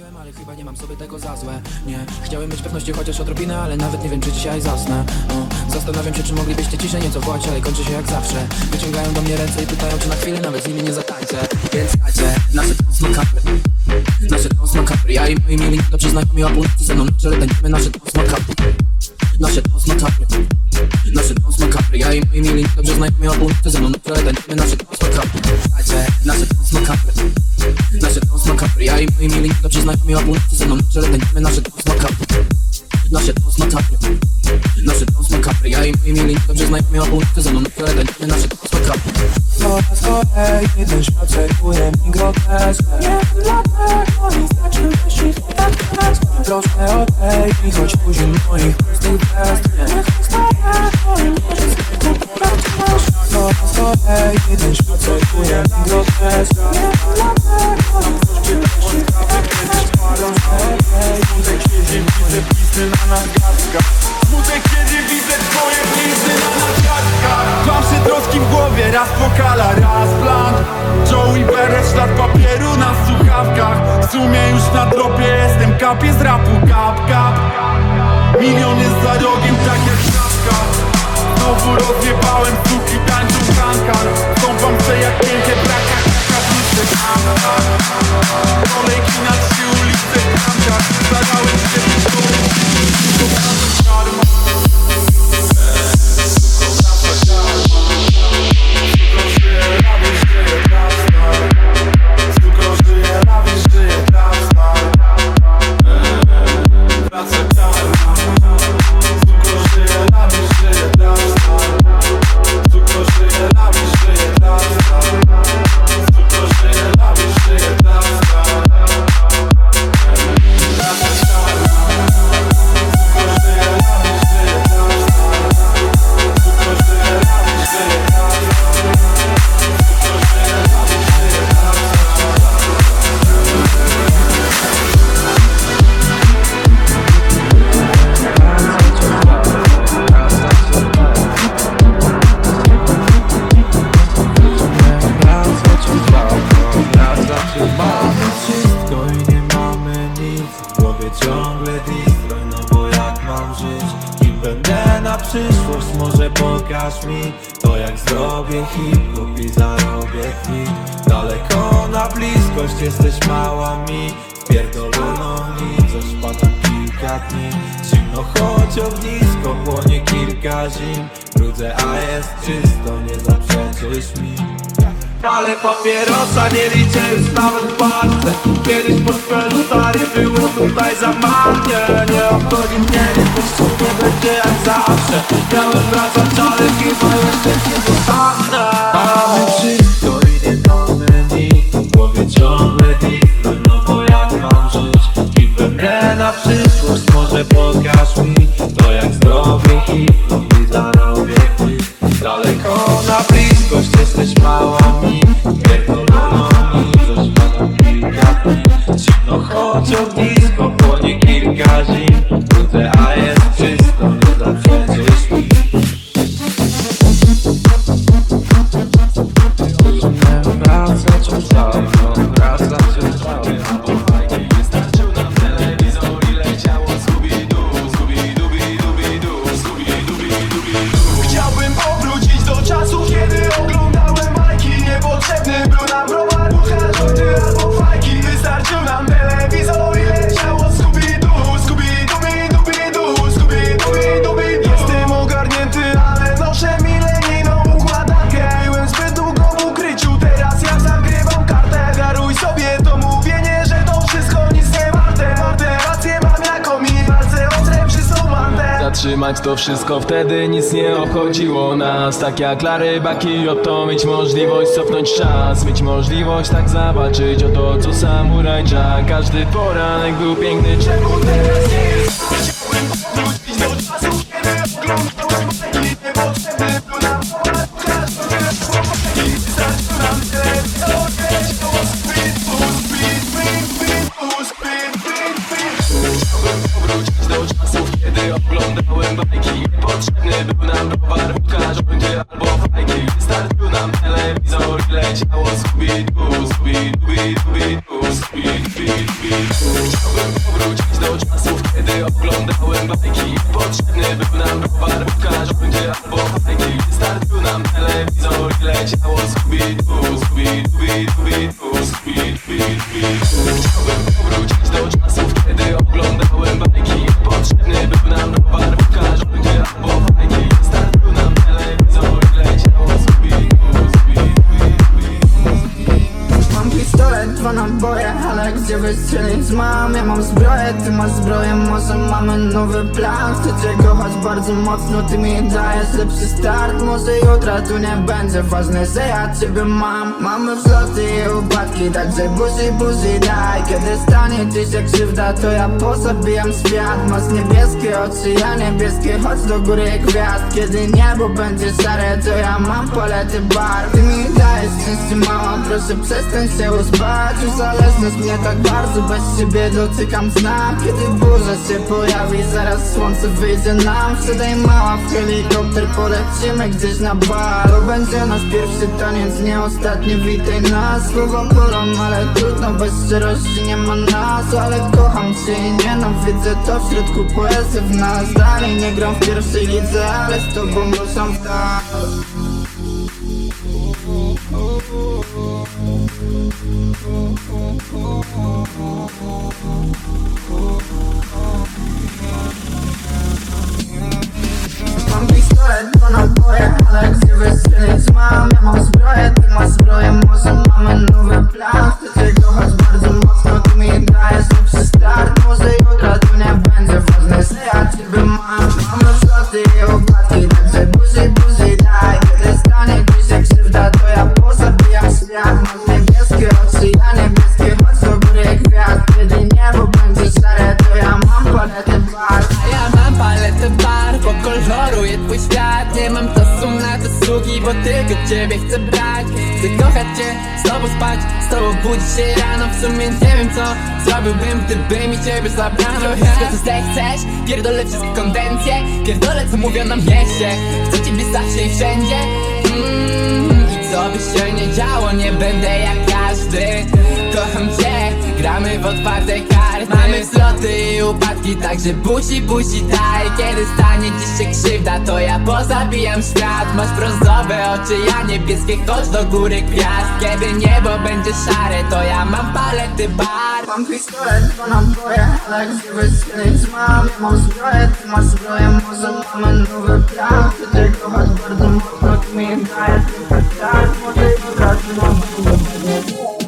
Piłem, ale chyba nie mam sobie tego za złe. Nie, chciałem mieć pewności chociaż odrobinę Ale nawet nie wiem czy dzisiaj zasnę. O, Zastanawiam się czy moglibyście ciszej nieco wołać Ale kończy się jak zawsze. Wyciągają do mnie ręce i pytają czy na chwilę nawet z nimi nie zatańczę. Więc dajcie, nasze to makabry Nasze to makabry Ja i moi mili dobrze znajomi o północy ze mną czele tańczymy nasze to makabry Nasze to makabry Nasze to makabry Ja i moi mili dobrze znajomi o północy ze mną Na czele tańczymy nasze to makabry Dajcie, nasze to makabry Nasze to makabry Ja i moi mili dobrze znajomi o północy ze mną Na czele tańczymy nasze to makabry Nasze to makabry Nasze to makabry Ja i moi mili dobrze znajomi o północy ze mną Na czele tańczymy nasze to makabry Po raz kolejny ten świat serwuje mi grotesk Nie dlatego nie znaczy myśli tak jest Troszkę odejmij, choć później moich prostych gest. Niech zostaje twoim może zwykłym poradzisz. Po raz kolejny ten świat serwuje mi grotesk Nie dlatego nie choć później moich Blizny na nadgarstkach Smutek kiedy widzę twoje blizny na nadgarstkach Kłamsze troski w głowie, raz pokala, raz blank Joey Beret, ślad papieru na słuchawkach W sumie już na tropie jestem kapie z rapu, kap, kap Milion jest za rogiem, tak jak szafka Znowu rozjebałem suki, tańczą kankan Stąpam se jak pięknie, braka, One making us truly fit. I'm just about how it's difficult. Miałem wracać, ale chyba jeszcze nie Zatrzymać to wszystko wtedy nic nie obchodziło nas. Tak jak Lary Baki oto mieć możliwość cofnąć czas. Mieć możliwość tak zawalczyć o to co samuraj Jack. Każdy poranek był piękny, czemu teraz nie jest był nam browar, wódka, żołnierz albo fajki Wystarczył nam telewizor i leciało Scooby-Doo, Scooby-Dooby-Dooby-Doo, Scooby-Dooby Chciałbym powrócić do czasów, kiedy oglądałem bajki. Potrzebny był nam browar, pokaż będzie albo fajki Wystarczył nam telewizor i leciało Scooby-Doo Scooby-Dooby-Dooby-Doo Scooby-Dooby-Dooby-Doo Chciałbym powrócić do czasów, bardzo mocno, ty nie będzie ważne, że ja ciebie mam. Mamy wzloty i upadki, także buzi, buzi daj. Kiedy stanie ci się krzywda, to ja pozabijam świat. Masz niebieskie oczy, ja niebieskie, chodź do góry jak gwiazd. Kiedy niebo będzie szare, to ja mam palety barw Ty mi dajesz szczęście mała, proszę przestań się uspać Uzależniasz mnie tak bardzo, bez ciebie dotykam dna Kiedy burza się pojawi, zaraz słońce wyjdzie nam. Wsiadaj mała w helikopter, polecimy gdzieś na bar To będzie nasz pierwszy taniec, nie ostatni, witaj nas Słowa bolą, ale trudno, bez szczerości nie ma nas Ale kocham cię i nienawidzę, to w środku poezji w nas Dalej nie gram w pierwszej lidze, ale z tobą ruszam w tak Mam pistolet, dwa naboje, ale gdzie wystrzelić mam? Ja mam zbroję, ty masz zbroję, może się rano W sumie nie wiem co zrobiłbym, gdyby mi ciebie zabrano. Wszystko co zechcesz, pierdolę wszystkie konwencje. Pierdolę co mówią na mieście. Chcę ciebie zawsze i wszędzie. Mm, I co by się nie działo, nie będę jak każdy. Kocham cię, gramy w otwarte wzloty i upadki, także buzi, buzi daj. Kiedy stanie dziś się krzywda, to ja pozabijam świat. Masz brązowe oczy, ja niebieskie, chodź do góry gwiazd. Kiedy niebo będzie szare, to ja mam palety bar. Mam pistolet, dwa naboje, ale gdzie wystrzelić mam? Ja mam zbroję, ty masz zbroję, może mamy nowy plan. Chcę cię kochać bardzo mocno, ty mi dajesz lepszy start Może mam Mam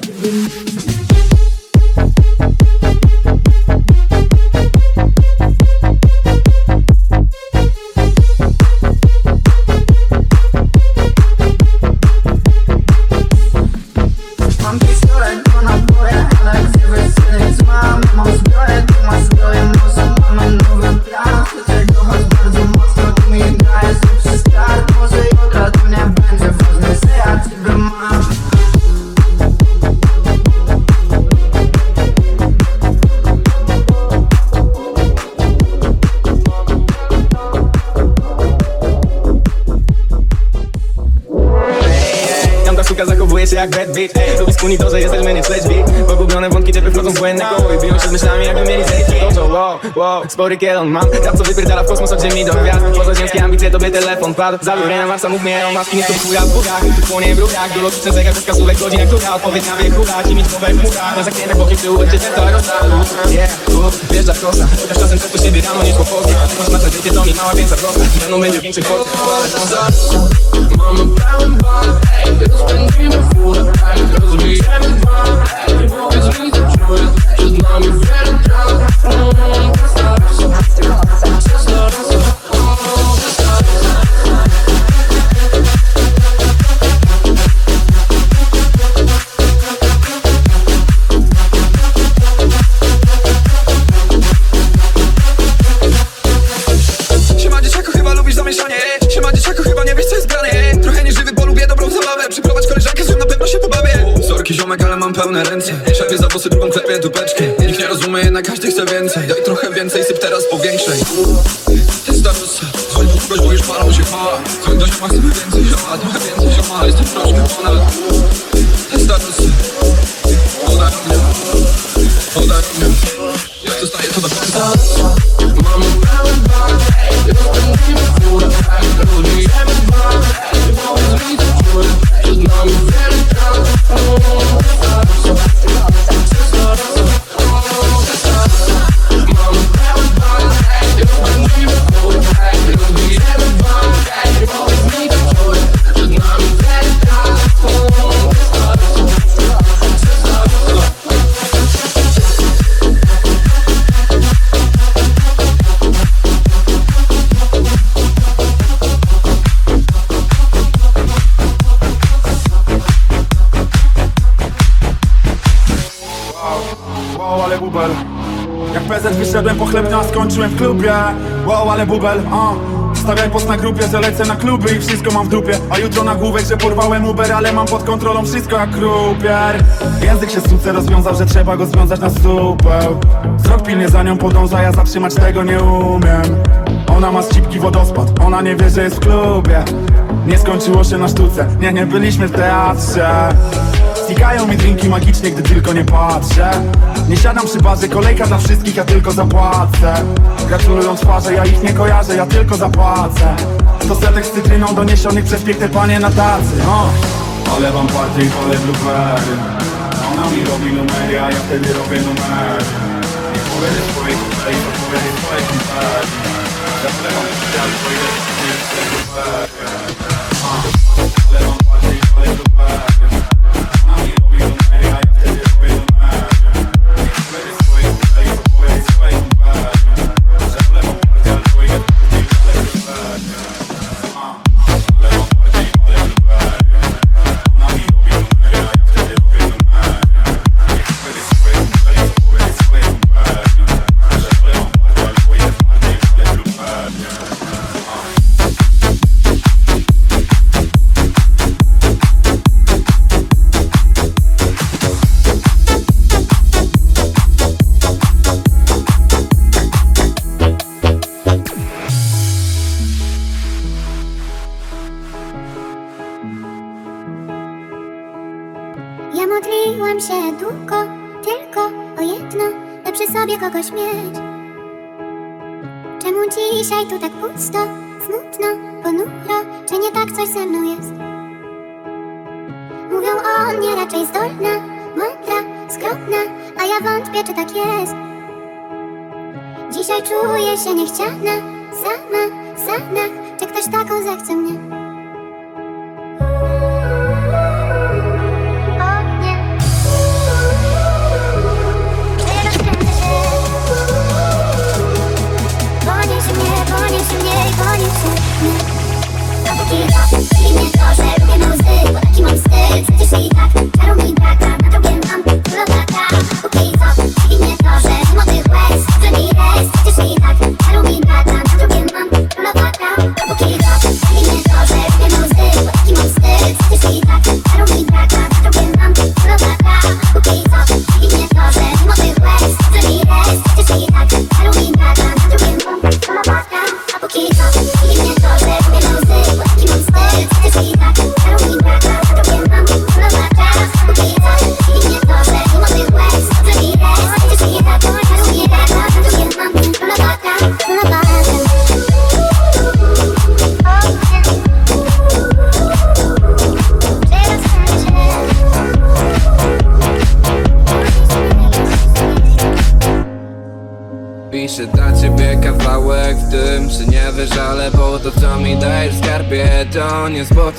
Unii to, że jesteś mnie nie śledźwi Pogублone wątki, typy wchodzą w błędne wow, spory kielon mam. Rap co wypierdala w kosmos od ziemi do gwiazd. Pozaziemskie ambicje, tobie telefon padł. Zabiorę na Marsa, mów mnie o maski, nie to chuja w górach. Tu płonie w rurach, biologiczne zegar bez kasówek Godzin jak która odpowiedź na wiek mieć głowę w chmurach Na zakrętach bokiem tyłu będzie to rozstawu Yeah, tu wjeżdża kosa. Chociaż czasem coś po siebie rano niż kłopoty Masz na tradycję, to mi mała większa wzrosta Będą będzie większych to za Mamy pełen bar, ej, rozpędzimy furę ej, mi co Dla mnie wielka, to stara, to stara, to stara Wow, ale bubel, uh. Stawiaj post na grupie, że lecę na kluby i wszystko mam w dupie. A jutro na główek, że porwałem Uber, ale mam pod kontrolą wszystko jak krupier Język się suce rozwiązał, że trzeba go związać na supeł Wzrok pilnie za nią podąża, ja zatrzymać tego nie umiem. Ona ma z cipki wodospad, ona nie wie, że jest w klubie. Nie skończyło się na sztuce, nie, nie byliśmy w teatrze Stikają mi drinki magicznie, gdy tylko nie patrzę. Nie siadam przy barze, kolejka dla wszystkich, ja tylko zapłacę. Gratulują twarze, ja ich nie kojarzę, ja tylko zapłacę. To setek z cytryną doniesionych przez piękne panie na tacy no. Olewam partię i pole blueberry Ona mi robi numery, a ja wtedy robię numery. Nie powiedzieć swojej kupeli, to powiedzieć swojej kupeli Zaplewam przyjazd, bo ile to jest blueberry Olewam partię i pole blueberry przy sobie kogoś mieć. Czemu dzisiaj tu tak pusto, smutno, ponuro, czy nie tak coś ze mną jest? Mówią o mnie raczej zdolna, mądra, skromna, a ja wątpię, czy tak jest. Dzisiaj czuję się niechciana, sama, sama, czy ktoś taką zechce mnie? I mnie to, że lubię muzy, bo taki mam styl. Przecież i tak czaru mi braka, na tobie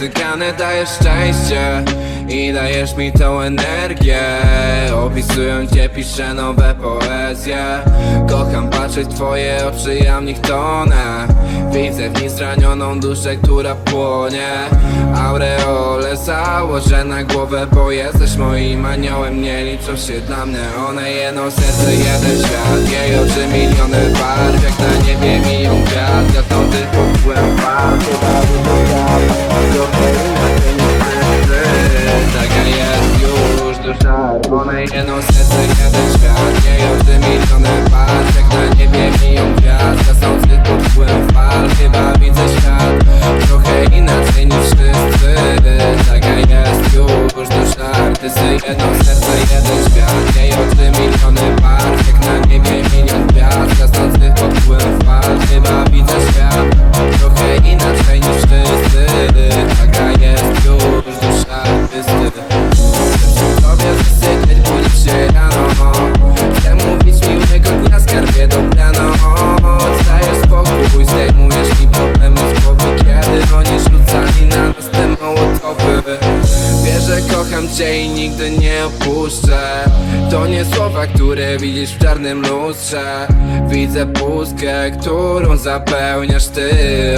niespotykane Dajesz szczęście i dajesz mi tą energię. Opisując cię piszę nowe poezje. Kocham patrzeć twoje oczy, ja w nich tonę. Widzę w nich zranioną duszę, która płonie. Aureole założę na głowę, bo jesteś moim aniołem. Nie liczą się dla mnie one, jedno serce, jeden świat. Jej oczy miliony barw, jak na niebie milion którą zapełniasz ty.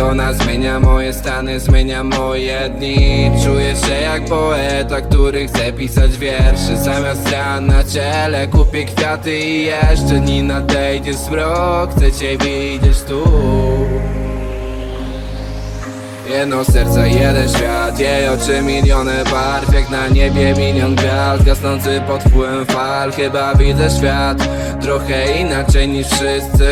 Ona zmienia moje stany, zmienia moje dni. Czuję się jak poeta, który chce pisać wiersze Zamiast ran na ciele kupię kwiaty i jeszcze Dni nadejdzie zmrok, chcę cię widzieć tu Jedno serce, jeden świat, jej oczy miliony barw Jak na niebie milion gwiazd, gasnący pod wpływem fal. Chyba widzę świat trochę inaczej niż wszyscy.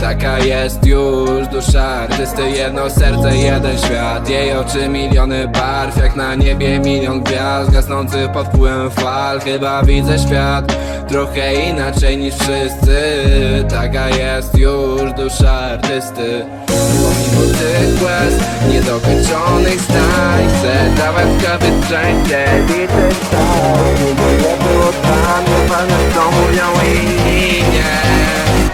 Taka jest już dusza. Artysty Jedno serce, jeden świat, jej oczy miliony barw Jak na niebie milion gwiazd, gasnący pod wpływem fal. Chyba widzę świat trochę inaczej niż wszyscy. Taka jest już dusza artysty. Pomimo tych łez, niedokończonych zdań. Chcę dawać sobie szczęście Liczę tak, nie było tam Nieważne co mówią inni Mimo,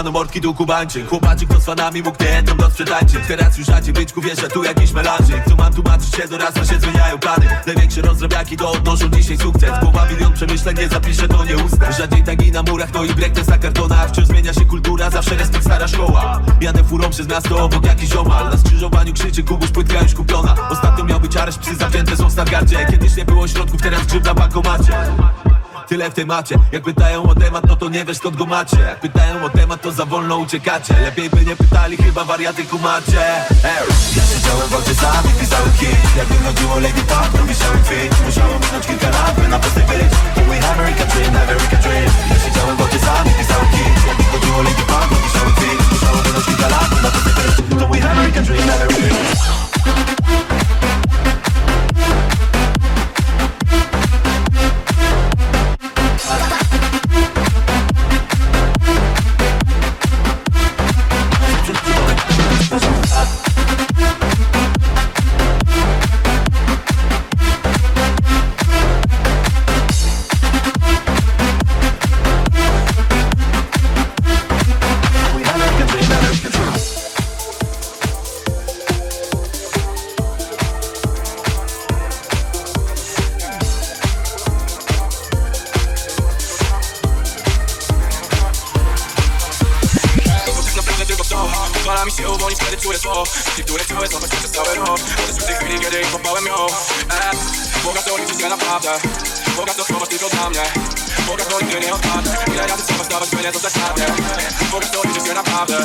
Siemano mordki tu kubańczyk. Chłopaczyk to z fanami mógł nie jedną Teraz już rzadziej byczku wiesz, że tu jakiś melanżyk. Co mam tłumaczyć się do razu się zmieniają plany. Największe rozrabiaki to odnoszą dzisiaj sukces. Głowa milion przemyśleń nie zapiszę to nie ustę Rzadziej tagi na murach no i breakdance na kartonach Wciąż zmienia się kultura, zawsze respekt stara szkoła. Jadę furą przez miasto obok jakiś ziomal Na skrzyżowaniu krzyczy Kubuś płytka już kupiona. Ostatnio miał być areszt, psy zawzięte są w Stargardzie. Kiedyś nie było środków, teraz grzyb na bankomacie Tyle w temacie Jak pytają o temat, no to nie wiesz skąd go macie. Jak pytają o temat, to za wolno uciekacie. Lepiej by nie pytali, chyba wariaty kumacie Ej. Ja siedziałem w aucie sam i pisały hit. Jak wychodziło Lady Pop, to wisiały tweet Musiało minąć kilka lat, by na prostej być. We America Dream, America Dream. Ja siedziałem w aucie sam i pisały hit. Jak wychodziło Lady Pop, to wisiały tweet Musiało minąć kilka lat, by na prostej być. To we America Dream, America Dream nie odpadę Ile razy trzeba zdawać, by nie zostać radę Mogę to liczyć się naprawdę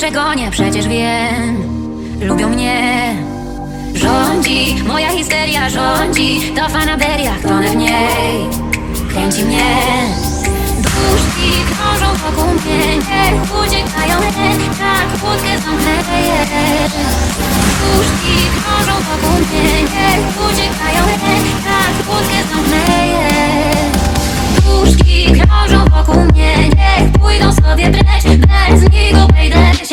przegonię, przecież wiem. Lubią mnie. Rządzi, moja histeria rządzi To fanaberia, tonę w niej Kręci mnie. Duszki krążą wokół mnie Niech uciekają, tak kłódkę zamkleję Duszki krążą wokół mnie Niech uciekają, tak kłódkę zamkleję Duszki krążą wokół mnie Niech pójdą sobie precz Bez nich obejdę się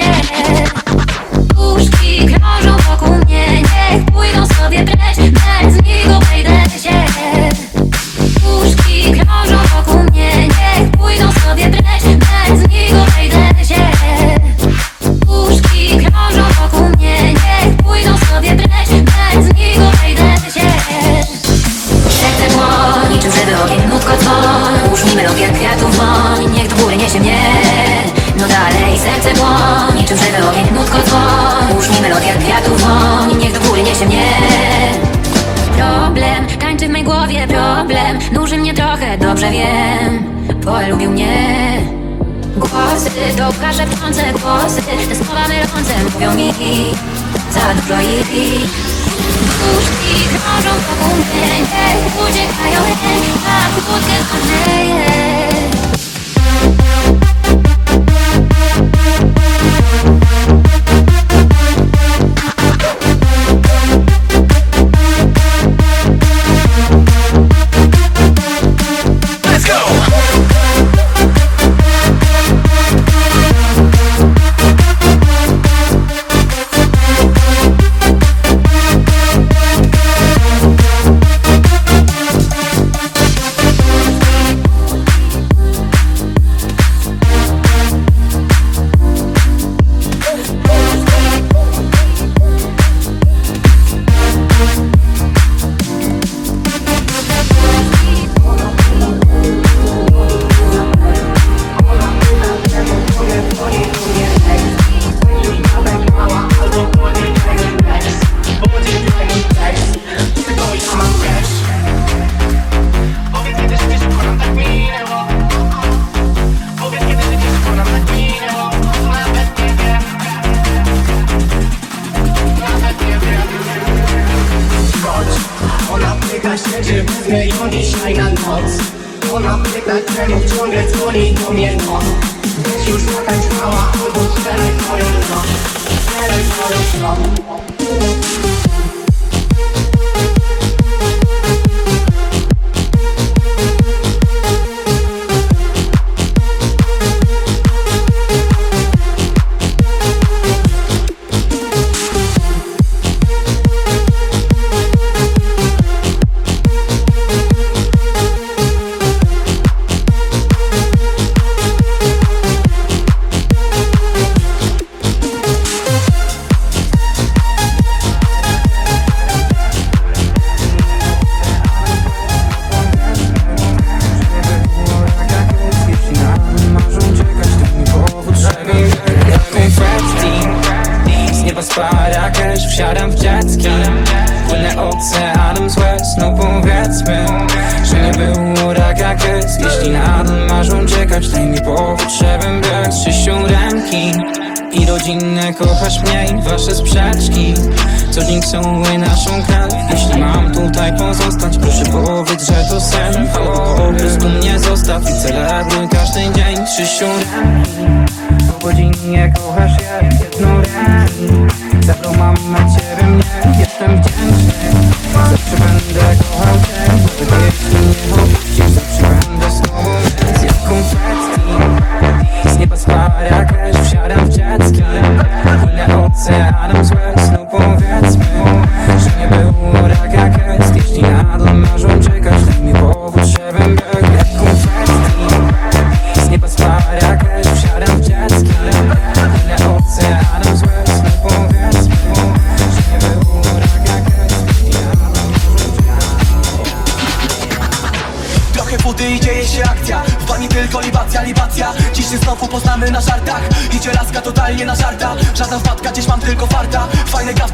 okaże płonące głosy Te słowa mylące mówią mi za dużo ich Puszki krążą wokół mnie, uciekają, krótkie i rodzinne kochasz mnie i wasze sprzeczki. Co dzień całuję naszą krew. Jeśli mam tutaj pozostać Proszę powiedz, że to sen. Albo po prostu mnie zostaw I celebruj każdy dzień. Krzysiu Bo godzinnie kochasz je jednoręki Zabrał mamę ciebie mnie Jestem wdzięczny. Zawsze będę kochał cię sen Hanım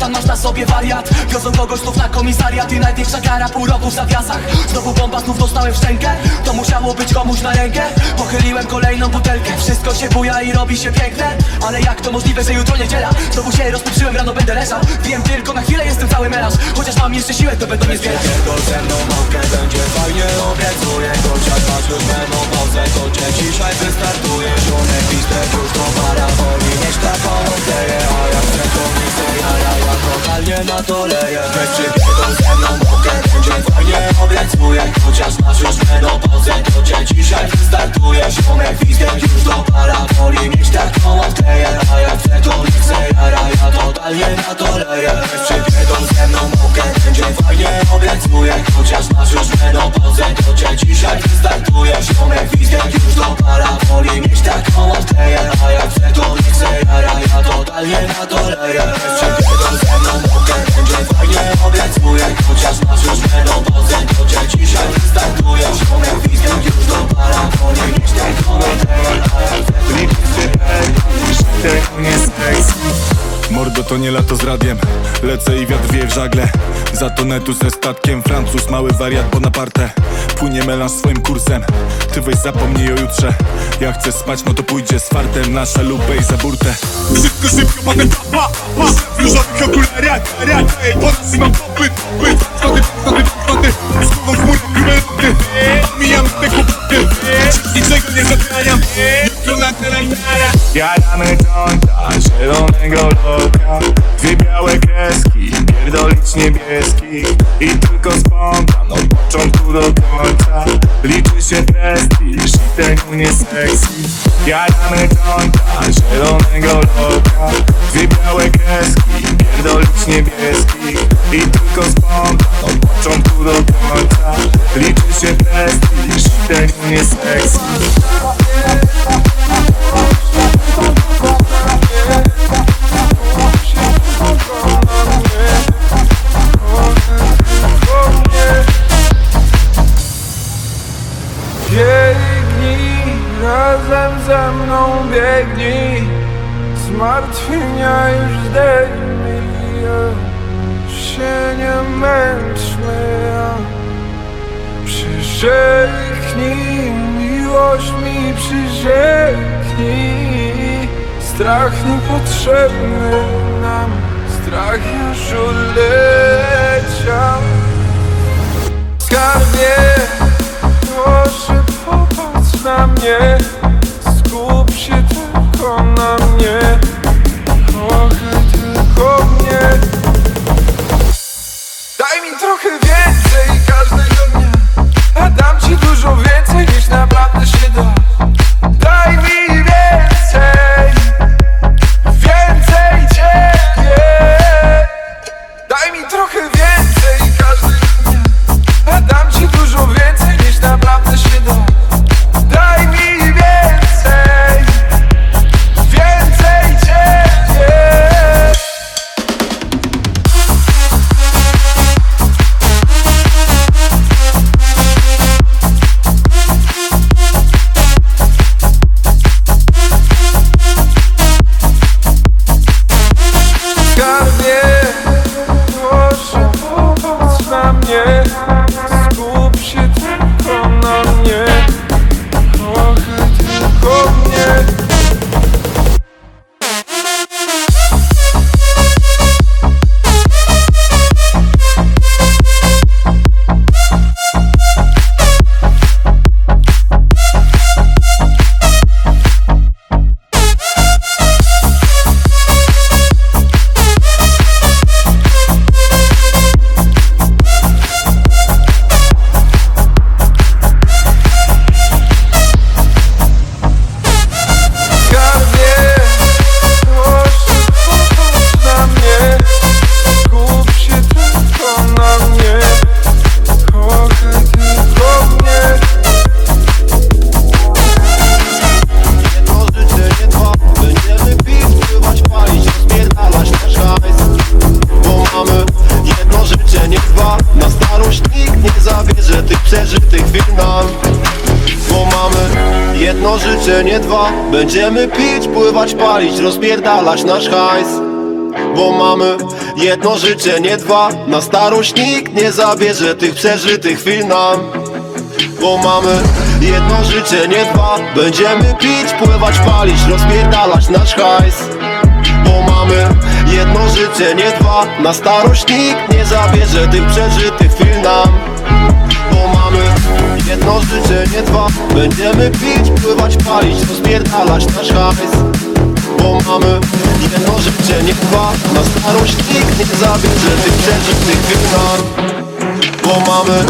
Kaftan, masz na sobie wariat. Wiozą kogoś znów na komisariat I największa kara pół roku w zawiasach. Znowu bomba, znów dostałem szczękę. To musiało być komuś na rękę. Pochyliłem kolejną butelkę. Wszystko się buja i robi się piękne. Ale jak to możliwe, że jutro niedziela? Znowu się rozpieprzyłem, rano będę leżał. Wiem tylko, na chwilę jestem cały melanż Chociaż mam jeszcze siłę, to będą nie zbierać ze mną małkę będzie fajnie Obiecuję, chociaż masz już menopozę To cię dzisiaj wystartuje. Ziomek listek już to para Woli mieć taką nadzieję A jak chcę to nie chcę jara Ja totalnie na to leję. Weź przybiegą ze mną małkę będzie fajnie Obiecuję, chociaż masz już menopozę To cię dzisiaj wystartuje. Ziomek listek już to para Woli mieć taką nadzieję A jak chcę to nie chcę jara Ja totalnie na to leję. Weź przybiegą ze mną małkę będzie fajnie Obiecuję, chociaż masz już menopozę To cię dzisiaj wystartuje. Ziomek listek już to para Woli mieć taką nadzieję A jak chcę to nie chcę jara Ja totalnie na to leję. Weź przybiegą będzie fajnie Obiecuję, chociaż masz już menopozę To cię dzisiaj wystartuje Ziomek listek już to para mieć taką nadzieję A to nie lato z radiem. Lecę i wiatr wieje w żagle. Za tonetu ze statkiem Francuz, mały wariat Bonaparte. Płynie melanż swoim kursem. Ty weź zapomnij o jutrze. Jak chcesz spać, no to pójdzie z fartem Nasza lubę i za burtę. Szybko, szybko, mamy pa, pa W różowych okularach, rak Ej, po nas mam popyt, pyt Wrody, wrody, wrody Z głową w grube loty Mijam te kłopoty Niczego nie zatraniam Jutro na Jaramy zielonego loka. Dwie białe kreski, pierdolić niebieskich I tylko spontan, od początku do końca. Liczy się prestiż i tego nie sexy Jaramy jointa, zielonego loka. Dwie białe kreski, pierdolić niebieskich I tylko spontan, od początku do końca. Liczy się prestiż i tego nie sexy palić, rozpierdalać nasz hajs. Bo mamy jedno życie, nie dwa. Na starość nikt nie zabierze tych przeżytych chwil nam. Bo mamy jedno życie, nie dwa. Będziemy pić, pływać, palić, rozpierdalać nasz hajs. Bo mamy jedno życie, nie dwa. Na starość nikt nie zabierze tych przeżytych chwil nam. Bo mamy jedno życie, nie dwa. Będziemy pić, pływać, palić, rozpierdalać nasz hajs Bo mamy jedno życie, nie dwa Na starość nikt nie zabierze tych przeżytych nam Bo mamy